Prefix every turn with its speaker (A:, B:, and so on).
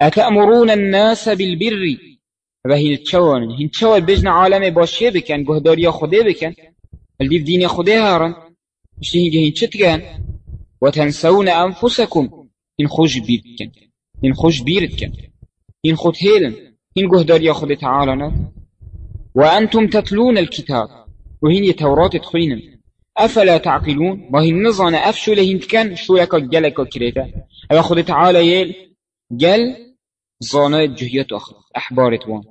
A: أتأمرون الناس بالبر؟ و هین چوان هین چوال بجن عالم باشیه بکن گهداری خوده بکن الدیف دین خوده هارن؟ مشتی هینگه هین چت کن و تنسون انفسکم هین خوش بیر کن هین خوش بیرت کن هین خود هیلن هین گهداری خود تعالى نه و أنتم تتلون الكتاب و هین تورات تخوینن أفلا تعقلون ما هي النظام أفشو لهين كان شو لك جلك كريتا أبا خد تعالى يل جل ظانات جهيات أخر أحبارت وان